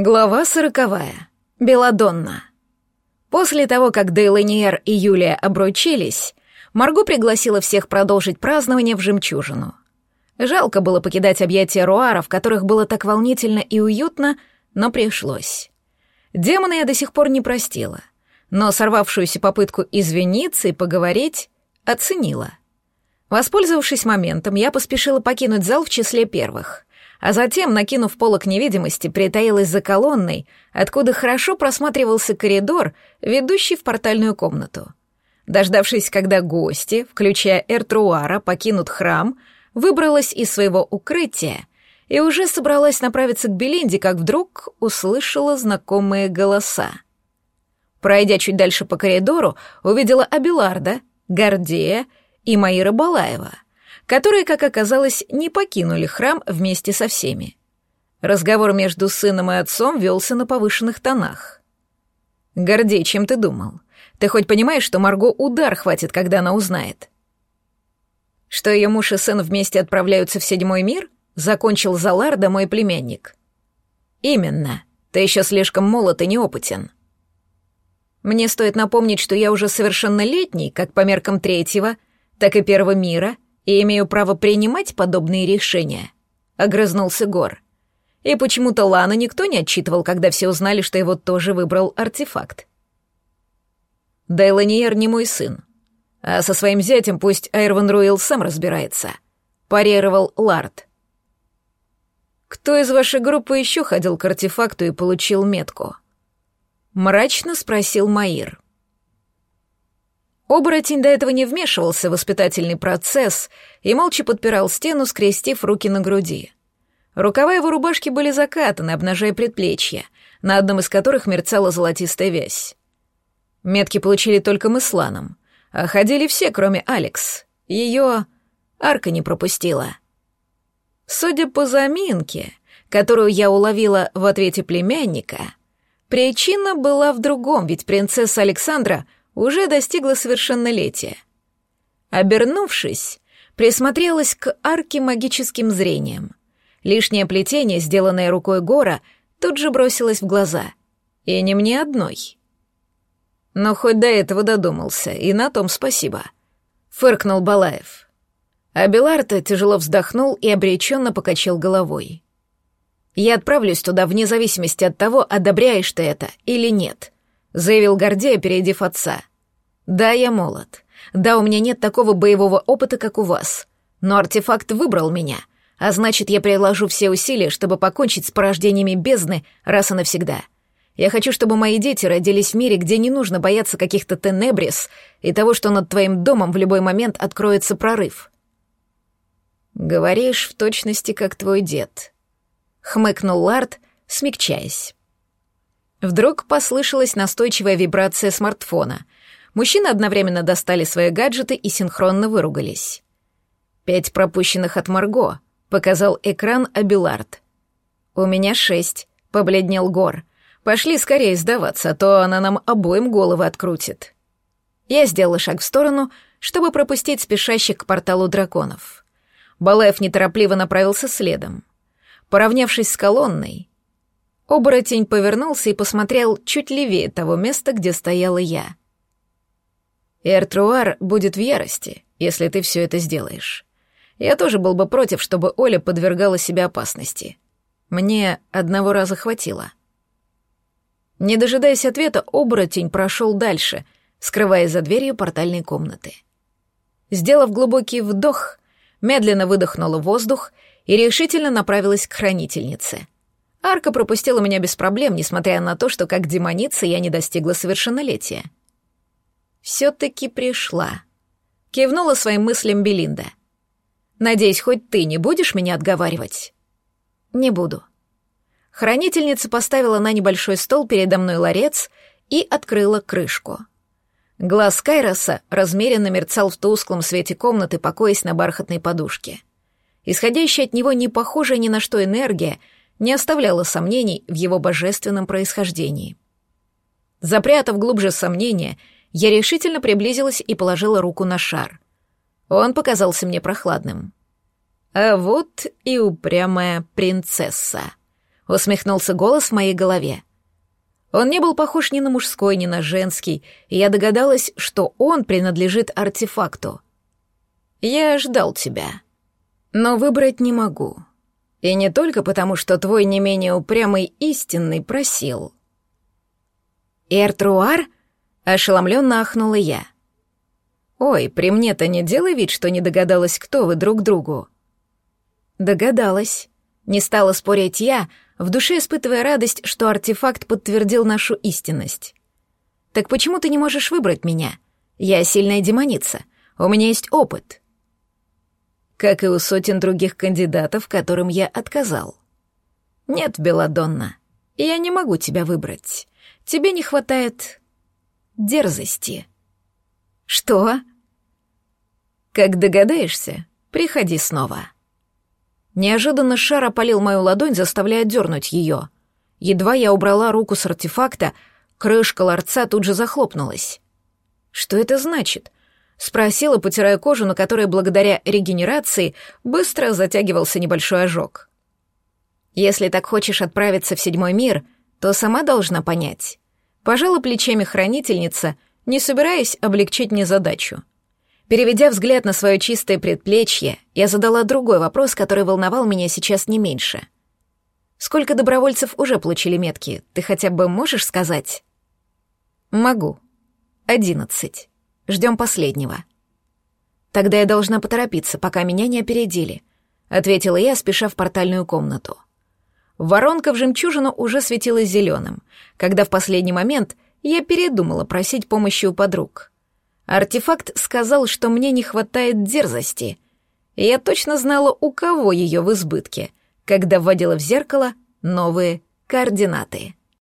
Глава сороковая. Беладонна. После того, как Дейланиер и Юлия обручились, Марго пригласила всех продолжить празднование в «Жемчужину». Жалко было покидать объятия Руара, в которых было так волнительно и уютно, но пришлось. Демона я до сих пор не простила, но сорвавшуюся попытку извиниться и поговорить оценила. Воспользовавшись моментом, я поспешила покинуть зал в числе первых а затем, накинув полок невидимости, притаилась за колонной, откуда хорошо просматривался коридор, ведущий в портальную комнату. Дождавшись, когда гости, включая Эртруара, покинут храм, выбралась из своего укрытия и уже собралась направиться к Белинде, как вдруг услышала знакомые голоса. Пройдя чуть дальше по коридору, увидела Абиларда, Гордея и Маира Балаева — которые, как оказалось, не покинули храм вместе со всеми. Разговор между сыном и отцом велся на повышенных тонах. «Гордей, чем ты думал? Ты хоть понимаешь, что Марго удар хватит, когда она узнает?» «Что ее муж и сын вместе отправляются в седьмой мир?» — закончил Заларда мой племянник. «Именно. Ты еще слишком молод и неопытен». Мне стоит напомнить, что я уже совершеннолетний, как по меркам третьего, так и первого мира — и имею право принимать подобные решения», — огрызнулся Гор. И почему-то Лана никто не отчитывал, когда все узнали, что его тоже выбрал артефакт. Дейланиер не мой сын, а со своим зятем пусть Айрван Руил сам разбирается», — парировал Лард. «Кто из вашей группы еще ходил к артефакту и получил метку?» Мрачно спросил Маир. Оборотень до этого не вмешивался в воспитательный процесс и молча подпирал стену, скрестив руки на груди. Рукава его рубашки были закатаны, обнажая предплечья, на одном из которых мерцала золотистая вязь. Метки получили только мы с Ланом, а ходили все, кроме Алекс. Ее арка не пропустила. Судя по заминке, которую я уловила в ответе племянника, причина была в другом, ведь принцесса Александра — уже достигла совершеннолетия. Обернувшись, присмотрелась к арке магическим зрением. Лишнее плетение, сделанное рукой Гора, тут же бросилось в глаза. И не мне одной. Но хоть до этого додумался, и на том спасибо. Фыркнул Балаев. А Беларта тяжело вздохнул и обреченно покачал головой. «Я отправлюсь туда вне зависимости от того, одобряешь ты это или нет», — заявил Гордей, опередив отца. Да, я молод. Да, у меня нет такого боевого опыта, как у вас. Но артефакт выбрал меня, а значит, я приложу все усилия, чтобы покончить с порождениями бездны раз и навсегда. Я хочу, чтобы мои дети родились в мире, где не нужно бояться каких-то тенебрис и того, что над твоим домом в любой момент откроется прорыв. Говоришь в точности, как твой дед. Хмыкнул Лард, смягчаясь. Вдруг послышалась настойчивая вибрация смартфона — Мужчины одновременно достали свои гаджеты и синхронно выругались. «Пять пропущенных от Марго», — показал экран Абилард. «У меня шесть», — побледнел Гор. «Пошли скорее сдаваться, а то она нам обоим головы открутит». Я сделала шаг в сторону, чтобы пропустить спешащих к порталу драконов. Балаев неторопливо направился следом. Поравнявшись с колонной, оборотень повернулся и посмотрел чуть левее того места, где стояла я. Эртруар будет в ярости, если ты все это сделаешь. Я тоже был бы против, чтобы Оля подвергала себя опасности. Мне одного раза хватило. Не дожидаясь ответа, оборотень прошел дальше, скрываясь за дверью портальной комнаты. Сделав глубокий вдох, медленно выдохнула воздух и решительно направилась к хранительнице. Арка пропустила меня без проблем, несмотря на то, что как демоница я не достигла совершеннолетия — все-таки пришла. Кивнула своим мыслям Белинда. Надеюсь, хоть ты не будешь меня отговаривать? Не буду. Хранительница поставила на небольшой стол передо мной ларец и открыла крышку. Глаз Кайроса размеренно мерцал в тусклом свете комнаты, покоясь на бархатной подушке. Исходящая от него не похожая ни на что энергия не оставляла сомнений в его божественном происхождении. Запрятав глубже сомнения, я решительно приблизилась и положила руку на шар. Он показался мне прохладным. А вот и упрямая принцесса. усмехнулся голос в моей голове. Он не был похож ни на мужской, ни на женский, и я догадалась, что он принадлежит артефакту. Я ждал тебя, но выбрать не могу. И не только потому, что твой не менее упрямый истинный просил. «Эртруар?» — ошеломленно ахнула я. «Ой, при мне-то не делай вид, что не догадалась, кто вы друг другу». «Догадалась». Не стала спорить я, в душе испытывая радость, что артефакт подтвердил нашу истинность. «Так почему ты не можешь выбрать меня? Я сильная демоница, у меня есть опыт». Как и у сотен других кандидатов, которым я отказал. «Нет, Беладонна, я не могу тебя выбрать. Тебе не хватает дерзости». «Что?» «Как догадаешься, приходи снова». Неожиданно шар опалил мою ладонь, заставляя дернуть ее. Едва я убрала руку с артефакта, крышка ларца тут же захлопнулась. «Что это значит?» — спросила, потирая кожу, на которой благодаря регенерации быстро затягивался небольшой ожог. «Если так хочешь отправиться в седьмой мир, то сама должна понять». Пожала плечами хранительница, не собираясь облегчить мне задачу. Переведя взгляд на свое чистое предплечье, я задала другой вопрос, который волновал меня сейчас не меньше. «Сколько добровольцев уже получили метки? Ты хотя бы можешь сказать?» «Могу. Одиннадцать. Ждем последнего». «Тогда я должна поторопиться, пока меня не опередили», — ответила я, спеша в портальную комнату. Воронка в жемчужину уже светилась зеленым, когда в последний момент я передумала просить помощи у подруг — Артефакт сказал, что мне не хватает дерзости. я точно знала, у кого ее в избытке, когда вводила в зеркало новые координаты.